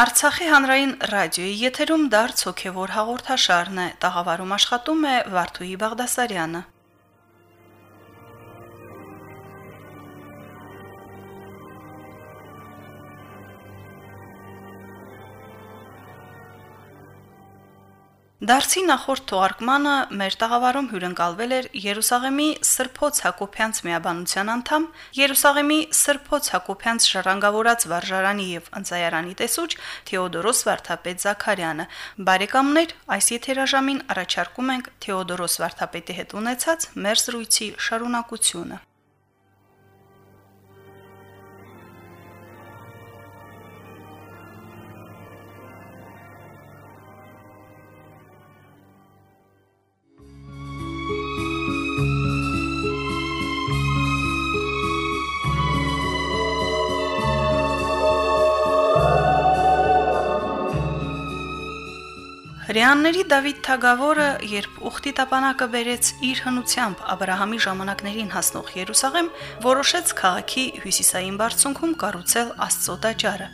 Արցախի հանրային ռադիոյի եթերում դարձ հոգևոր հաղորդաշարն է։ Տաղավարում աշխատում է Վարդուհի Բաղդասարյանը։ Դարսի նախորդ թողարկմանը մեր տաղավարում հյուրընկալվել էր Երուսաղեմի Սրբոց Հակոբյանց միաբանության անդամ, Երուսաղեմի Սրբոց Հակոբյանց ժառանգավորած վարժարանի եւ ընծայարանի տեսուչ Թեոդորոս Վարդապետ Զաքարյանը։ Բարեկամներ, այս եթերաժամին առաջարկում ենք Թեոդորոս Վարդապետի հետ ունեցած մեր զրույցի շարունակությունը։ Լևյանների Դավիթ Թագավորը, երբ ուխտի տապանակը բերեց իր հնությամբ Աբ รา համի ժամանակներին հասնող Երուսաղեմ, որոշեց քաղաքի հյուսիսային բարձունքում կառուցել Աստծո տաճարը,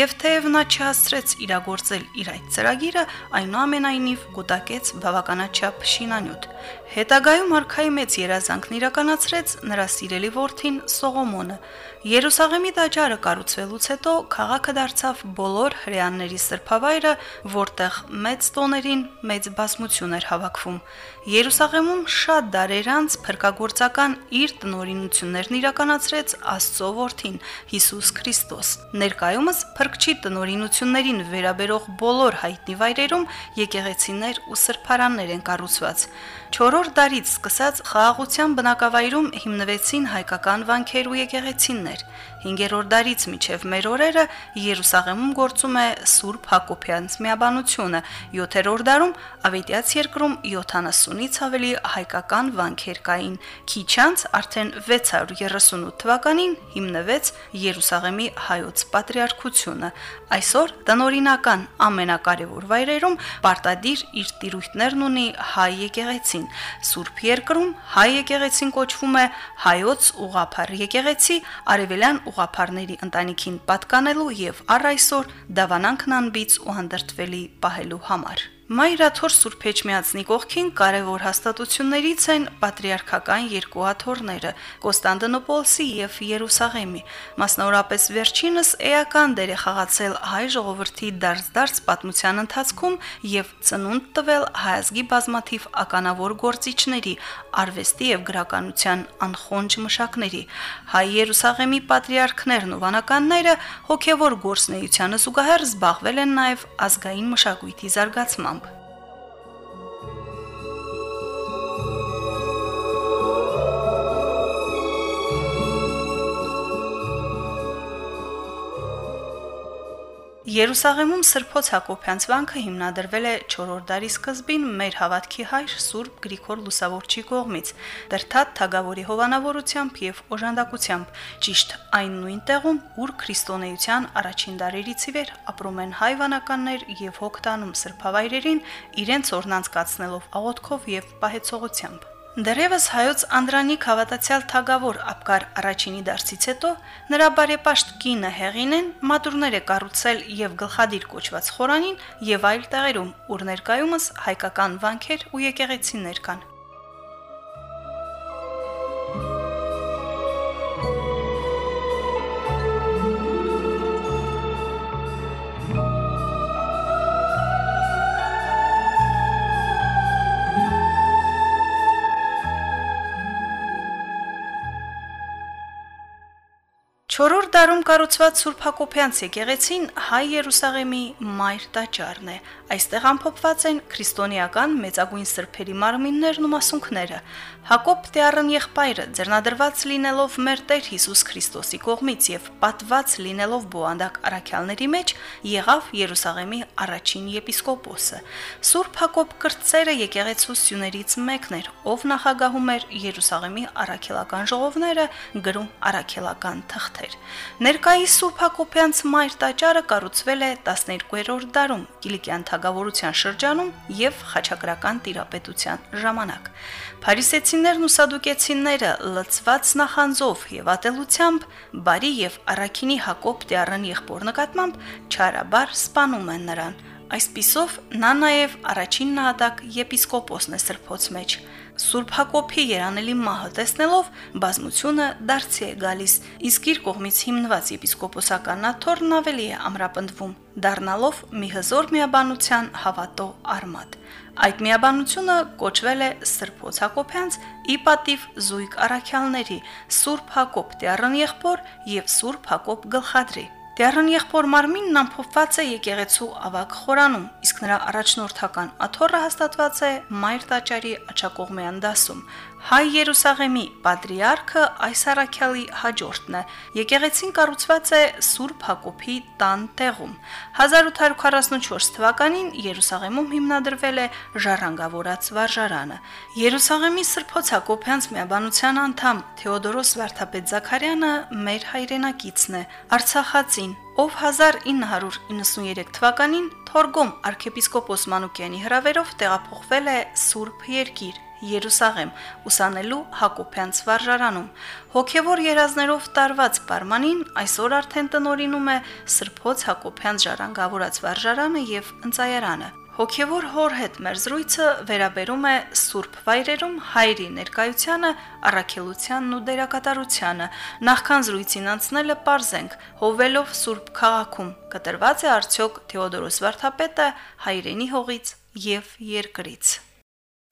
եւ թեև նա չհասցրեց իրագործել իր այդ ծրագիրը, այնուամենայնիվ կուտակեց բավականաչափ շինանյութ։ Հետագայում արքայի մեծ երազանքն իրականացրեց նրա սիրելի որդին Սողոմոնը, Երուսաղեմի տաճարը կառուցվելուց հետո քաղաքը դարձավ բոլոր հрьяանների սրբավայրը, որտեղ մեծ տոներին մեծ բազմություն էր հավաքվում։ Երուսաղեմում շատ դարեր անց փրկagorցական իր տնորինություններն իրականացրեց Աստծո որդին Հիսուս Քրիստոս։ Ներկայումս փրկչի տնորինություններին վերաբերող բոլոր հայտնի վայրերում եկեղեցիներ ու սրբարաններ են կառուցված։ 4-րդ դարից սկսած խաղաղության բնակավայրում հիմնվեցին հայկական վանքեր ու եկեղեցիներ։ 5-րդ դարից մինչև մեր օրերը Երուսաղեմում գործում է Սուրբ Հակոբյանց միաբանությունը։ 7-րդ դարում Ավետիաց երկրում 70-ից ավելի հայկական վանքեր կային։ Քիչ անց արդեն 638 թվականին հիմնվեց Երուսաղեմի հայոց պատրիարքությունը։ Այսօր տնօրինական ամենակարևոր վայրերում պարտադիր իր տիրույթներն ունի հայ եկեղեցին։ Սուրբ երկրում հայ եկեղեցին կոչվում է հայոց ուղափառ եկեղեցի, արևելյան ուղափառների ընտանիքին պատկանելու եւ առ այսօր դավանանքն անբիծ ու հանդրտվելի պահելու համար։ Մայրաթոր Սուրբ Էջմիածնի կողքին կարևոր հաստատություններից են պատրիարքական երկու աթոռները՝ Կոստանդնոպոլսի եւ Երուսաղեմի։ Մասնավորապես վերջինս էական դեր է խաղացել հայ ժողովրդի դարձ-դարձ պատմության ընթացքում եւ ծնունդ տվել հայազգի բազմաթիվ ականավոր գործիչների, արվեստի եւ գրականության անխոնջ մշակների։ Հայ Երուսաղեմի պատրիարքներն ու վանականները հոգեվոր գործնեությանը զուգահեռ զբաղվել են նաեւ ազգային մշակույթի զարգացմամբ։ Երուսաղեմում Սրբոց Հակոբյանց վանքը հիմնադրվել է 4-րդ դարի սկզբին մեր հավատքի հայր Սուրբ Գրիգոր Լուսավորչի կողմից, Դրթատ Թագավորի հովանավորությամբ եւ օժանդակությամբ, ճիշտ այն նույն տեղում, ուր քրիստոնեության առաջին դարերից ի վեր ապրում են հայվանականներ եւ հոգտանում սրբավայրերին իրենց օրնանցկացնելով աղոթքով եւ պահեցողությամբ։ Դերևս հայոց Անդրանիկ հավատացյալ թագավոր Աբկար առաջինի դարձից հետո նրա բարեպաշտ կինը Հեղինեն մատուրներ է կառուցել եւ գլխադիր կոչված խորանին եւ այլ տեղերում, ուր ներկայումս հայկական վանքեր ու եկեղեցիներ կան։ Չորրորդ դարում կառուցված Սուրբ Հակոբյանց եկեղեցին հայ Երուսաղեմի մայր տաճարն է։ Այստեղ ամփոփված են քրիստոնեական մեծագույն սրբերի մարմիններն ու մասունքները։ Հակոբ Տեառն եղբայրը ձեռնադրված լինելով մեր Տեր Հիսուս Քրիստոսի կողմից եւ պատված լինելով բոանդակ արաքյալների մեջ եղավ Երուսաղեմի առաջին եպիսկոպոսը։ Սուրբ Հակոբ կրծերը եկեղեցու սյուներից մեկն էր, ով նախագահում էր Երուսաղեմի արաքելական ժողովները գրում արաքելական թղթ էր։ Ներկայիս Սուրբ Հակոբյանց մայր տաճարը կառուցվել է 12-րդ դարում Կիլիկյան թագավորության շրջանում եւ խաչակրական տիրապետության ժամանակ։ Փարիսեցիներն ու սադուկեցիները լծված նախանձով եւ ատելությամբ բարի եւ առաքինի Հակոբ Տիարան եղբոր նկատմամբ չարաբար սպանում են նրան Այսպիսով նա նաև առաջին նահատակ եպիսկոպոսն է սրբոց մեջ։ Սուրբ Հակոբի երանելի մահը տեսնելով բազմությունը դարձի է գալիս, իսկ իր կողմից հիմնված եպիսկոպոսական աթոռն ավելի է ամրապնդվում, դառնալով մի հզոր միաբանության հավատո արմատ։ Այդ միաբանությունը կոչվել է Սրբոց Հակոբյանց ի պատիվ զույգ առաքյալների՝ Սուրբ Հակոբ Տիառն եղբոր եւ Սուրբ Հակոբ Գլխադրի։ Դեռն եղբոր մարմինն ամփոփված է եկեղեցու ավակ խորանում, իսկ նրա առաջնորդական աթոռը հաստատված է Մայր տաճարի աչակողմյան դասում, Հայ Երուսաղեմի պատրիարքը այս առաքյալի հաջորդն է։ Եկեղեցին կառուցված է Սուրբ Հակոբի տան տեղում։ 1844 թվականին Երուսաղեմում հիմնադրվել է ժառանգավորած վարժարանը։ Երուսաղեմի Սրբոց Հակոբյանց միաբանության անդամ Թեոդորոս Վարդապետ Զաքարյանը մեր հայրենակիցն է, Արցախացին, ով 1993 թվականին Թորգոմ arczepiskopos Մանուկյանի հրավերով տեղափոխվել է Սուրբ Երկիր Երուսաղեմ ուսանելու Հակոբյանց վարժարանում։ Հոգևոր երազներով տարված պարմանին այսօր արդեն տնորինում է Սրբոց Հակոբյան ժառանգավորած վարժարանը եւ ընծայարանը։ Հոգևոր հոր հետ մեր զրույցը վերաբերում է Սուրբ Վայրերում հայրի ներկայությանը, առաքելությանն ու դերակատարությանը։ Նախքան զրույցին անցնելը parzենք, հովելով Սուրբ քաղաքում կտրված է արդյոք Թեոդորոս Վարդապետը հայրենի հողից եւ երկրից։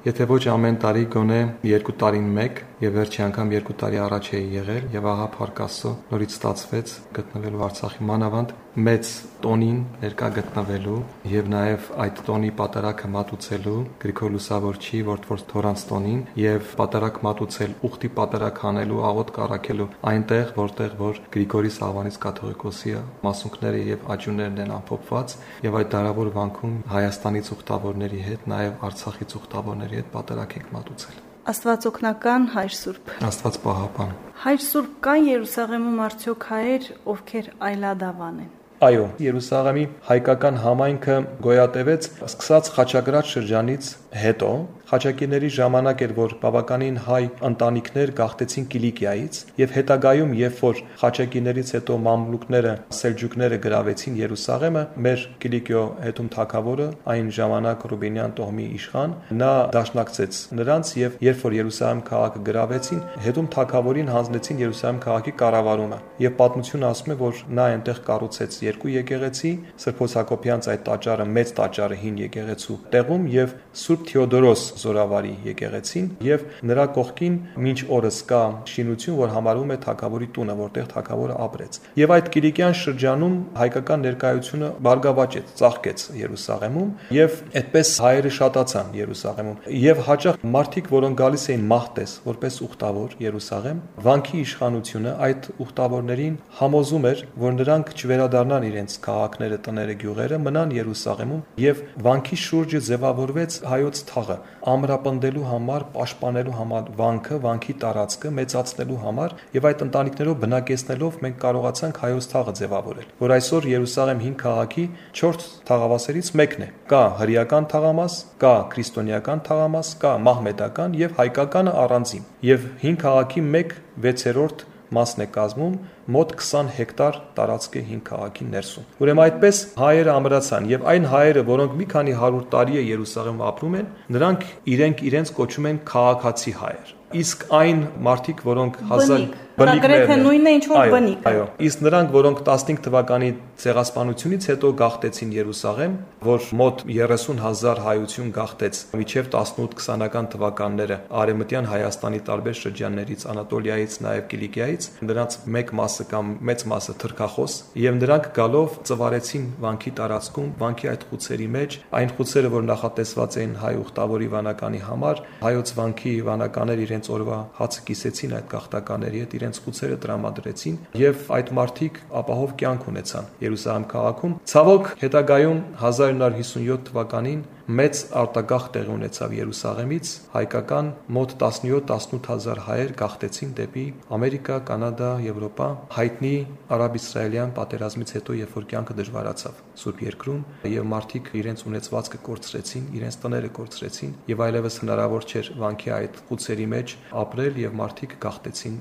Եթե ոչ ամեն տարի գոնե 2 տարին 1 եւ վերջի անգամ 2 տարի առաջ էի եղել եւ ահա Փարքասո նորից ստացվեց գտնվելու Արցախի մանավանդ մեծ տոնին ներկա գտնվելու եւ նաեւ այդ տոնի պատարակը մատուցելու Գրիգոր Լուսավորչի Որտվորդ Թորանց տոնին եւ պատարակ մատուցել ուխտի պատարակ անելու աղոտ կարակելու այնտեղ որտեղ որ Գրիգորի Սավանից կաթողիկոսի մասունքները եւ աջուններն են ամփոփված եւ այդ դարավոր վանքում Հայաստանից ուխտավորների հետ նաեւ Արցախից ուխտավորների հետ պատարակ ենք մատուցել Աստվածօգնական Հայր Սուրբ Աստված պահապան Հայր Սուրբ կան Երուսաղեմում արդյոք հայեր, ովքեր այլադավան են Այո, Երուսաղեմի հայկական համայնքը գոյատևեց սկսած Խաչակրաց շրջանից հետո Խաչակիրների ժամանակ էր, որ բավականին հայ ընտանիքներ գաղթեցին Կիլիկիայից եւ հետագայում, երբ որ Խաչակիրներից հետո մամլուկները, սելջուկները գրավեցին Երուսաղեմը, մեր Կիլիկիո հետում թագավորը, այն ժամանակ Ռուբինյան տոհմի իշխան, նա դաշնակցեց նրանց եւ երբ որ Երուսաղեմ քաղաքը գրավեցին, հետում թագավորին հանձնեցին Երուսաղեմ քաղաքի կառավարումը։ Եվ պատմությունը ասում է, որ նա այնտեղ կառուցեց երկու եկեղեցի, Սրբոց Հակոբյանց այդ տաճարը, մեծ տաճարը հին եկեղեցու տեղում եւ Սուրբ Թեոդորոս Զորավարի եկեղեցին եւ նրա կողքին մինչ օրս կա շինություն, որ համարվում է Թագավորի տունը, որտեղ Թագավորը ապրեց։ Եվ այդ Կիլիկյան շրջանում հայկական ներկայությունը բարգավաճեց, ծաղկեց Երուսաղեմում եւ այդպես հայերը շատացան Երուսաղեմում։ Եվ հաճախ մարդիկ, որոնք գալիս էին մահտես որպես ուխտավոր Երուսաղեմ, վանքի իշխանությունը այդ ուխտավորներին համոզում էր, որ նրանք չվերադառնան իրենց քաղաքները, տները, գյուղերը, մնան Երուսաղեմում եւ վանքի շուրջը ձևավորվեց հայոց թաղը ամրապնդելու համար, պաշտպանելու համար վանքը, վանքի տարածքը մեծացնելու համար եւ այդ ընտանիքներով բնակեցնելով մենք կարողացանք հայոց թաղը ձևավորել, որ այսօր Երուսաղեմ 5 քաղաքի 4 թաղամասերից մեկն է։ Կա հրեական թաղամաս, կա քրիստոնեական թաղամաս, կա մահմեդական եւ հայկականը առանձին։ Եվ 5 քաղաքի 1/6-րդ մասն է կազմում մոտ 20 հեկտար տարածք է հին քաղաքի ներսում։ Ուրեմն այդպես հայերը ամրացան եւ այն հայերը, որոնք մի քանի 100 տարի է Երուսաղեմում ապրում են, նրանք իրենք իրենց կոչում են քաղաքացի հայեր իսկ այն մարդիկ, որոնք 1000 բնիկ գրեթե նույնն է ինչ որ բնիկ։ Այո, իսկ նրանք, որոնք 15 թվականի ցեղասպանությունից հետո գաղթեցին Երուսաղեմ, որ մոտ 30000 հայություն գաղթեց միջև 18-20-ական թվականները արևմտյան Հայաստանի տարբեր շրջաններից, Անատոլիայից, նաև Կիլիկիայից, նրանց մեկ մասը կամ մեծ մասը թրքախոս, եւ նրանք գալով ծվարեցին վանքի տարածքում, վանքի այդ խուցերի մեջ, այն խուցերը, որ նախատեսված էին հայ ուխտավորի վանականի համար, հայոց վանքի վանականներ իրենց իրենց օրվա հացը կիսեցին այդ գաղթականների հետ, իրենց խուցերը տրամադրեցին եւ այդ մարդիկ ապահով կյանք ունեցան Երուսաղեմ քաղաքում։ Ցավոք հետագայում 1957 թվականին մեծ արտագաղթ տեղի ունեցավ Երուսաղեմից, հայկական մոտ 17-18000 հայեր գաղթեցին դեպի Ամերիկա, Կանադա, Եվրոպա հայտնի արաբ-իսրայելյան պատերազմից հետո, երբ որ կյանքը դժվարացավ Սուրբ երկրում եւ մարդիկ իրենց ունեցվածքը կորցրեցին, իրենց տները կորցրեցին եւ այլևս հնարավոր չէր վանքի այդ խուցերի մեջ ապրել եւ մարդիկ գաղտեցին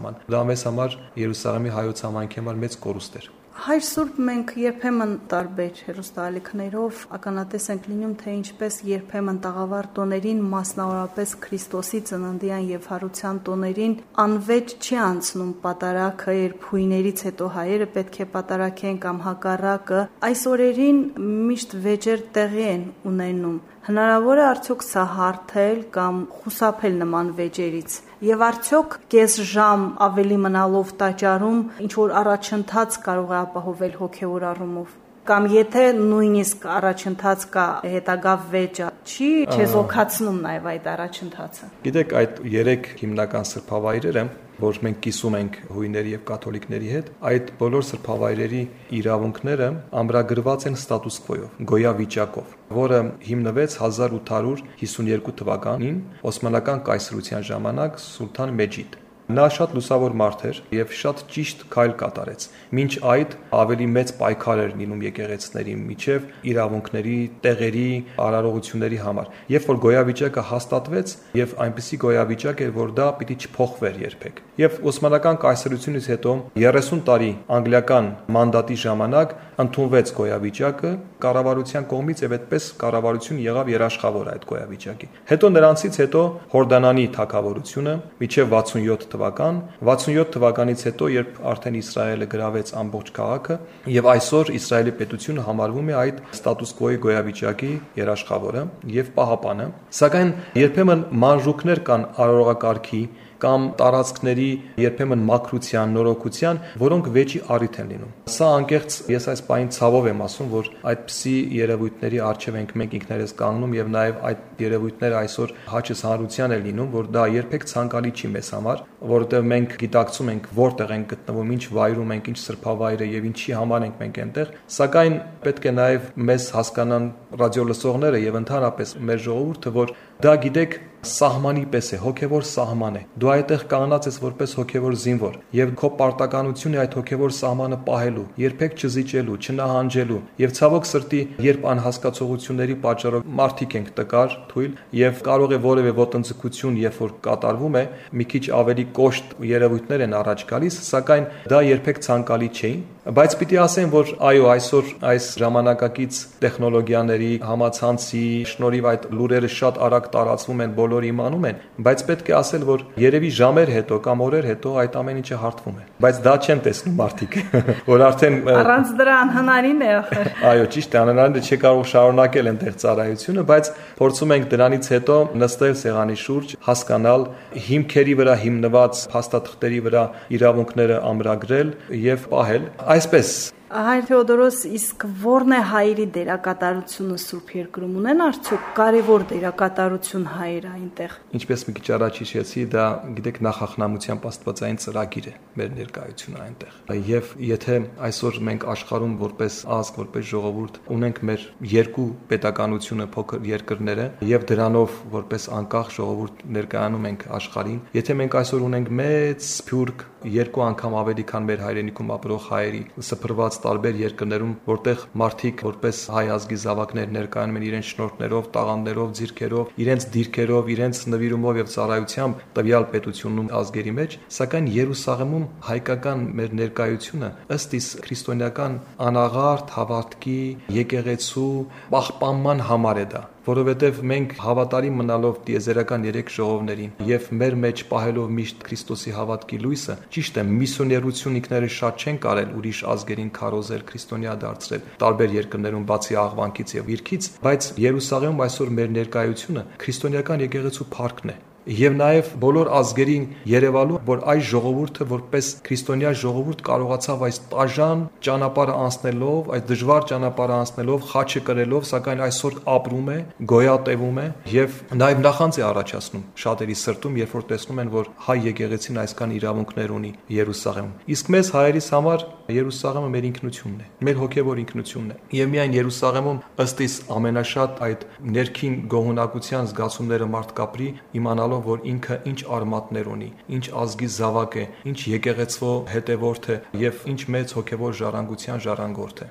արտասահման։ Դա մեզ համար Երուսաղեմի հայոց համայնքի համար մեծ կորուստ էր։ Հայր Սուրբ մենք երբեմն տարբեր հերոստալիքներով ականատես ենք լինում, թե ինչպես երբեմն տաղավար տոներին, մասնավորապես Քրիստոսի ծննդյան եւ հարության տոներին անվեճ չի անցնում պատարակը, երբ հույներից հետո հայերը պետք է պատարակեն կամ հակառակը։ Այս օրերին միշտ վեճեր տեղի են ունենում։ Հնարավոր է արդյոք սա հարթել կամ խուսափել նման վեճերից։ Եվ արդյոք կես ժամ ավելի մնալով տաճարում ինչ որ առաջընթաց կարող է ապահովել հոգեոր առումով կամ եթե նույնիսկ առաջընթաց կա հետագա վեճը չի չեզոքացնում նաև այդ առաջընթացը գիտեք այդ երեք հիմնական սրբավայրերը որ մենք կիսում ենք հույների եւ կաթոլիկների հետ, այդ բոլոր սրբավայրերի իրավունքները ամրագրված են ստատուս քվոյով, գոյավիճակով, որը հիմնվեց 1852 թվականին Օսմանական կայսրության ժամանակ Սուլթան Մեջիդ Նա շատ լուսավոր մարդ էր եւ շատ ճիշտ քայլ կատարեց։ Մինչ այդ ավելի մեծ պայքար էր լինում եկեղեցիների միջև իրավունքների, տեղերի, արարողությունների համար։ Երբ որ գոյավիճակը հաստատվեց եւ այնպիսի գոյավիճակ էր, որ դա պիտի չփոխվեր երբեք։ Եվ Օսմանական կայսրությունից հետո 30 տարի անգլիական մանդատի ժամանակ ընդունվեց գոյավիճակը կառավարության կողմից եւ այդպես կառավարություն եղավ երաշխավոր այդ գոյավիճակի։ Հետո նրանցից հետո Հորդանանի թակավորությունը միջև 67 թվական, 67 թվականից հետո, երբ արդեն Իսրայելը գրավեց ամբողջ քաղաքը, եւ այսօր Իսրայելի պետությունը համարվում է այդ ստատուս կվոյի գոյավիճակի երաշխավորը եւ պահապանը, սակայն երբեմն մանրուքներ կան արարողակարգի կամ տարածքների երբեմն մակրության, նորոգության, որոնք վեճի առիթ են լինում։ Սա անկեղծ ես այս պայն ցավով եմ ասում, որ այդպիսի երևույթների արժև ենք մենք ինքներս կանգնում եւ նաեւ այդ երևույթները այսօր հաճս հանրության է լինում, որ դա երբեք ցանկալի չի մեզ համար, որովհետեւ մենք գիտակցում ենք որտեղ ենք գտնվում, ինչ վայրում ենք, ինչ սրբավայր է եւ ինչի համար ենք մենք այնտեղ, սակայն պետք է նաեւ մեզ հասկանան ռադիոլսողները եւ ընդհանրապես մեր ժողովուրդը, որ դա գիտեք սահմանի պես է, հոգևոր սահման է։ Դու այդտեղ կանգնած ես որպես հոգևոր զինվոր եւ քո պարտականությունն է այդ հոգևոր սահմանը պահելու, երբեք չզիջելու, չնահանջելու եւ ցավոք սրտի, երբ անհասկացողությունների պատճառով մարդիկ ենք տկար, թույլ եւ կարող է որևէ ոտնձգություն, երբ որ կատարվում է, մի քիչ ավելի կոշտ երևույթներ են առաջ գալիս, սակայն դա երբեք ցանկալի չէ Բայց պիտի ասեմ, որ այո, այսօր այս ժամանակակից տեխնոլոգիաների համացանցի շնորհիվ այդ լուրերը շատ արագ տարածվում են, բոլորը իմանում են, բայց պետք է ասել, որ երևի ժամեր հետո կամ օրեր հետո այդ ամեն ինչը հարթվում է։ Բայց դա չեն տեսնում մարդիկ, որ արդեն առանց դրա անհնարին է ախր։ Այո, ճիշտ է, անհնարին է չի կարող շարունակել այնտեղ ծառայությունը, բայց փորձում ենք դրանից հետո նստել սեղանի շուրջ, հասկանալ հիմքերի վրա հիմնված փաստաթղթերի վրա իրավունքները ամրագրել եւ պահել Այսպես Հայր Թեոդորոս, իսկ ո՞րն է հայերի դերակատարությունը Սուրբ Երկրում ունեն արդյոք կարևոր դերակատարություն հայերը այնտեղ։ Ինչպես մի քիչ առաջ հիշեցի, դա գիտեք նախախնամությամբ աստվածային ծրագիր է մեր ներկայությունը այնտեղ։ Եվ եթե այսօր մենք աշխարհում որպես ազգ, որպես ժողովուրդ ունենք մեր երկու պետականությունը փոքր երկրները եւ դրանով որպես անկախ ժողովուրդ ներկայանում ենք աշխարհին, եթե մենք այսօր ունենք մեծ սփյուռք երկու անգամ ավելի քան մեր հայրենիքում ապրող հայերի սփռված տարբեր երկրներում, որտեղ մարդիկ որպես հայ ազգի զավակներ ներկայանում են իրենց շնորհքներով, տաղանդներով, ձիրքերով, իրենց դիրքերով, իրենց նվիրումով եւ ծառայությամբ տվյալ պետությունում ազգերի մեջ, սակայն Երուսաղեմում հայկական մեր ներկայությունը ըստ իս քրիստոնեական անաղարտ հավատքի եկեղեցու պահպանման համար է դա որովհետև մենք հավատարիմ մնալով տիեզերական երեք ժողովներին եւ մեր մեջ պահելով միշտ Քրիստոսի հավատքի լույսը, ճիշտ է, միսիոներություն ինքները շատ չեն կարել ուրիշ ազգերին քարոզել, քրիստոնյա դարձրել տարբեր երկրներում բացի աղվանքից եւ երկից, բայց Երուսաղեմում այսօր մեր ներկայությունը քրիստոնեական եկեղեցու փառքն է եւ նաեւ բոլոր ազգերին Երևալու, որ այս ժողովուրդը որպես քրիստոնյա ժողովուրդ կարողացավ այս տաժան ճանապարհը անցնելով, այս դժվար ճանապարհը անցնելով, խաչը կրելով, սակայն այսօր ապրում է, գոյատևում է եւ նաեւ նախանց է առաջացնում շատերի սրտում, երբ որ տեսնում են, որ հայ եկեղեցին այսքան իրավունքներ ունի Երուսաղեմում։ Իսկ մեզ հայերիս համար Երուսաղեմը մեր ինքնությունն է, մեր հոգևոր ինքնությունն է։ Եվ միայն Երուսաղեմում ըստ իս ամենաշատ այդ ներքին գոհունակության զգացումները մարդ կապրի, իմանալ հասկանալով, որ ինքը ինչ արմատներ ունի, ինչ ազգի զավակ է, ինչ եկեղեցվո հետևորդ է եւ ինչ մեծ հոգեվոր ժառանգության ժառանգորդ է։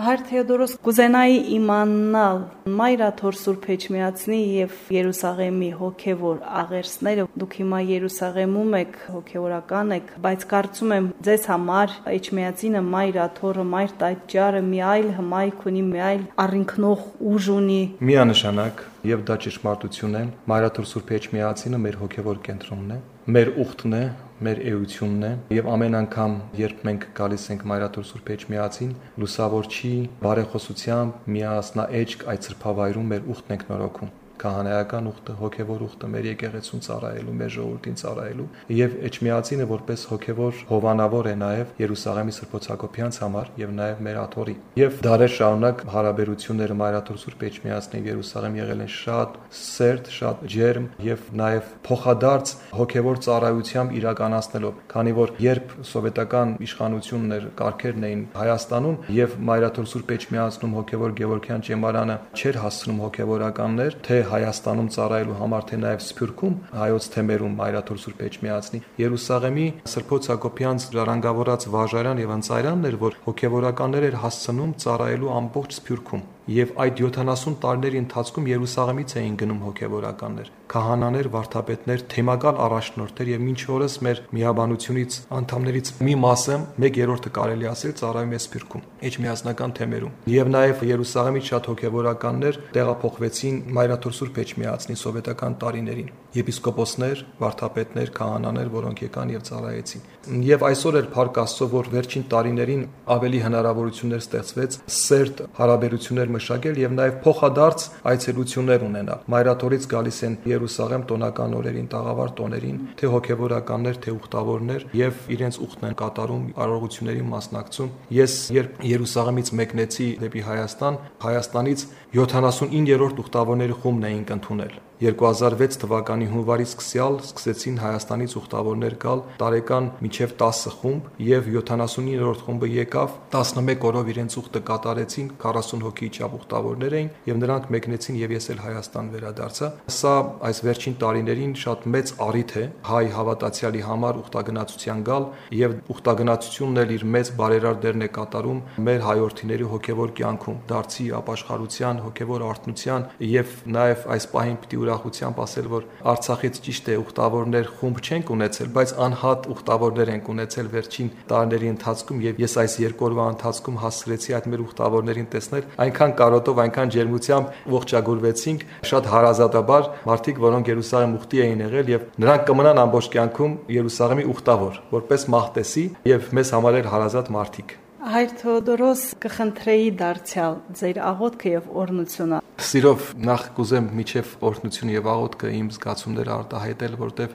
Հայր Թեոդորոս կուզենայի իմանալ Մայրաթոր Սուրբ Էջմիածնի եւ Երուսաղեմի հոգեվոր աղերսները դուք հիմա Երուսաղեմում եք հոգեորական եք բայց կարծում եմ ձեզ համար Էջմիածինը Մայրաթորը Մայր տաճարը մի այլ հմայք ունի մի այլ առինքնող ուժ ունի միանշանակ եւ դա ճշմարտություն է Մայրաթոր Սուրբ Էջմիածինը մեր հոգեվոր կենտրոնն է մեր ուխտն է մեր էությունն է եւ ամեն անգամ երբ մենք գալիս ենք Մայրաթոր Սուրբ Էջմիածին լուսավորչի բարեխոսությամբ միասնա էջք այդ սրբավայրում մեր ուխտն ենք նորոգում քահանայական ուխտը, հոգևոր ուխտը մեր եկեղեցուն ծառայելու, մեր ժողովրդին ծառայելու եւ Էջմիածինը որպես հոգևոր հովանավոր է նաեւ Երուսաղեմի Սրբոցակոփյանց համար եւ նաեւ մեր աթորի։ Եվ դարեր շարունակ հարաբերությունները Մայրաթոր Սուրբ Էջմիածնի Երուսաղեմ եղել են շատ սերտ, շատ ջերմ եւ նաեւ փոխադարձ հոգևոր ծառայությամբ իրականացնելով, քանի որ երբ սովետական իշխանությունն էր, կարգերն էին Հայաստանում եւ Մայրաթոր Սուրբ Էջմիածնում հոգևոր Գևորգյան ճեմարանը չէր հասցնում հոգևորականներ, թե Հայաստանում ծառայելու համար, թե նաև Սփյուռքում հայոց թեմերում Մայրաթոր Սուրբ Էջմիածնի Երուսաղեմի Սրբոց Հակոբյանց ժառանգավորած վաժարան եւ անծայրանն էր, որ հոգեվորականներ էր հասցնում ծառայելու ամբողջ Սփյուռքում եւ այդ 70 տարիների ընթացքում Երուսաղեմից էին գնում հոգեվորականներ, քահանաներ, վարդապետներ, թեմակալ առաջնորդներ եւ մինչ օրս մեր միաբանությունից անդամներից մի մասը 1/3-ը կարելի ասել ծառայում է Սփյուռքում, էջմիածնական թեմերում։ Եվ նաեւ Երուսաղեմից շատ հոգեվորականներ տեղափոխվեցին Մայրաթոր Սուրբ Էջմիածնի սովետական տարիներին եպիսկոպոսներ, վարդապետներ, քահանաներ, որոնք եկան եւ ծառայեցին։ Եվ այսօր էլ Փառք Աստծո, որ վերջին տարիներին ավելի հնարավորություններ ստեղծվեց սերտ հարաբերություններ մշակել եւ նաեւ փոխադարձ այցելություններ ունենալ։ Մայրաթորից գալիս են Երուսաղեմ տոնական օրերին, տաղավար տոներին, թե հոգեվորականներ, թե ուխտավորներ եւ իրենց ուխտն են կատարում, արարողությունների մասնակցում։ Ես երբ Երուսաղեմից մեկնեցի դեպի Հայաստան, Հայաստանից 79-րդ ուխտավորների խումբն էինք ընդունել 2006 թվականի հունվարի սկսյալ սկսեցին Հայաստանից ուխտավորներ գալ տարեկան միջև 10 խումբ եւ 79-րդ խումբը եկավ 11 օրով իրենց ուխտը կատարեցին 40 հոգի իջավ ուխտավորներ էին եւ նրանք մեկնեցին եւ ես էլ Հայաստան վերադարձա սա այս վերջին տարիներին շատ մեծ առիթ է հայ հավատացյալի համար ուխտագնացության գալ եւ ուխտագնացությունն էլ իր մեծ բարերար դերն է կատարում մեր հայրենիների հոգեվոր կյանքում դարձի ապաշխարության հոգեվոր արտնության եւ նաեւ այս պահին պիտի ուրախությամբ ասել, որ Արցախից ճիշտ է ուխտավորներ խումբ չենք ունեցել, բայց անհատ ուխտավորներ ենք ունեցել վերջին տարիների ընթացքում եւ ես այս երկու օրվա ընթացքում հասցրեցի այդ մեր ուխտավորներին տեսնել, այնքան կարոտով, այնքան ջերմությամբ ողջագուրվեցինք, շատ հարազատաբար մարդիկ, որոնք Երուսաղեմ ուխտի էին եղել եւ նրանք կմնան ամբողջ կյանքում Երուսաղեմի ուխտավոր, որպես մաղտեսի եւ մեզ համար հարազատ մարդիկ։ Հայր Թեոդորոս կխնդրեի դարձյալ ձեր աղոթքը եւ օրնությունը Սիրով նախ կուզեմ միջև օրհնությունը եւ աղոթքը իմ զգացումները արտահայտել, որտեվ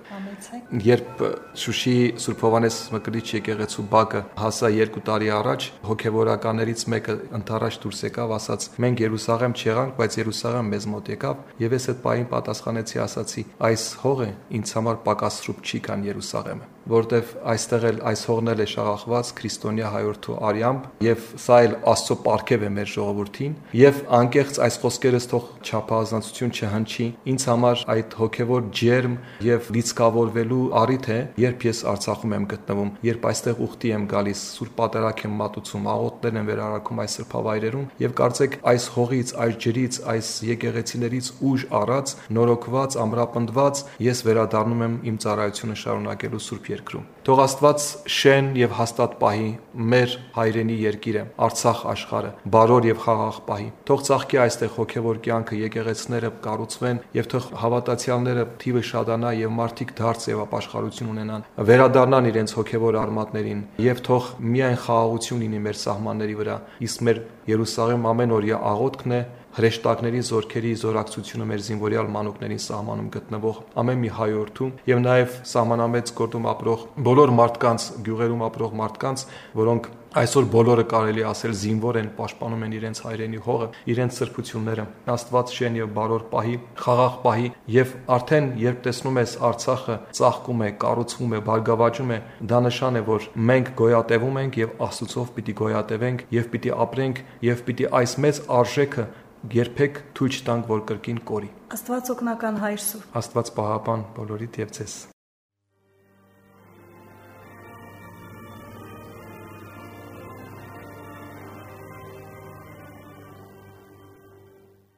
երբ Շուշի Սուրբ Հովանես Մկրիչ եկեղեցու բակը հասա 2 տարի առաջ, հոգեվորականներից մեկը ընթരാճ դուրս եկավ, ասաց. «Մենք Երուսաղեմ չեղանք, բայց Երուսաղեմ մեզ մոտ եկավ»։ Եվ ես այդ պահին պատասխանեցի, ասացի. «Այս հողը ինձ համար պակաս սրուպ չի կան Երուսաղեմը» որտեվ այստեղ էլ այս հողն էլ է շաղախված քրիստոնյա հայորդու արյամբ եւ սա էլ Աստծո պարգև է մեր ժողովրդին եւ անկեղծ այս խոսքերս թող չափազանցություն չհնչի ինձ համար այդ հոգեվոր ջերմ եւ լիցքավորվելու առիթ է երբ ես Արցախում եմ գտնվում երբ այստեղ ուխտի եմ գալիս սուրբ պատարակ եմ մատուցում աղոթներ եմ վերարարքում այս սրբավայրերում եւ կարծեք այս հողից այս ջրից այս եկեղեցիներից ուժ առած նորոգված ամրապնդված ես վերադառնում եմ իմ ծառայությունը շարունակելու սուրբ երկրում։ Թող Աստված շեն եւ հաստատ պահի մեր հայրենի երկիրը, Արցախ աշխարը, բարոր եւ խաղաղ պահի։ Թող ցաղկի այստեղ հոգեվոր կյանքը, եկեղեցիները կառուցվեն եւ թող հավատացյալները թիվը շատանա եւ մարդիկ դարձ եւ ապաշխարություն ունենան, վերադառնան իրենց հոգեվոր արմատներին եւ թող միայն խաղաղություն լինի մեր սահմանների վրա։ Իսկ մեր Երուսաղեմ ամեն օրյա աղոթքն է հրեշտակների զորքերի զորակցությունը մեր զինվորյալ մանուկներին սահմանում գտնվող ամեն մի հայորդու եւ նաեւ սահմանամեծ գործում ապրող բոլոր մարդկանց, գյուղերում ապրող մարդկանց, որոնք այսօր բոլորը կարելի ասել զինվոր են, պաշտպանում են իրենց հայրենի հողը, իրենց սրբությունները։ Աստված շեն եւ բարոր պահի, խաղաղ պահի եւ արդեն երբ տեսնում ես Արցախը ծաղկում է, կառուցվում է, բարգավաճում է, դա նշան է, որ մենք գոյատևում ենք եւ Աստծով պիտի գոյատևենք եւ պիտի ապրենք եւ պիտի այս մեծ արժեքը երբեք թույլ չտանք, որ կրկին կորի։ Աստված օգնական հայր Սուրբ։ Աստված պահապան բոլորիդ եւ ձեզ։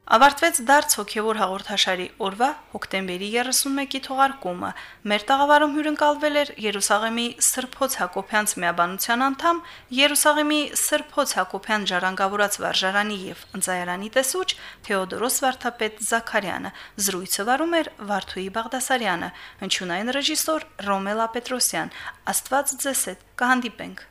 Ավարտվեց դարձ հոգևոր հաղորդաշարի օրվա հոկտեմբերի 31-ի թողարկումը։ Մեր տաղավարում հյուրընկալվել էր Երուսաղեմի Սրբոց Հակոբյանց միաբանության անդամ, Երուսաղեմի Սրբոց Հակոբյան ժառանգավորած վարժարանի եւ ընծայարանի տեսուչ Թեոդորոս Վարդապետ Զաքարյանը։ Զրույցը վարում էր Վարդուհի Բաղդասարյանը, հնչյունային ռեժիսոր Ռոմելա Պետրոսյան։ Աստված ձեզ հետ կհանդիպենք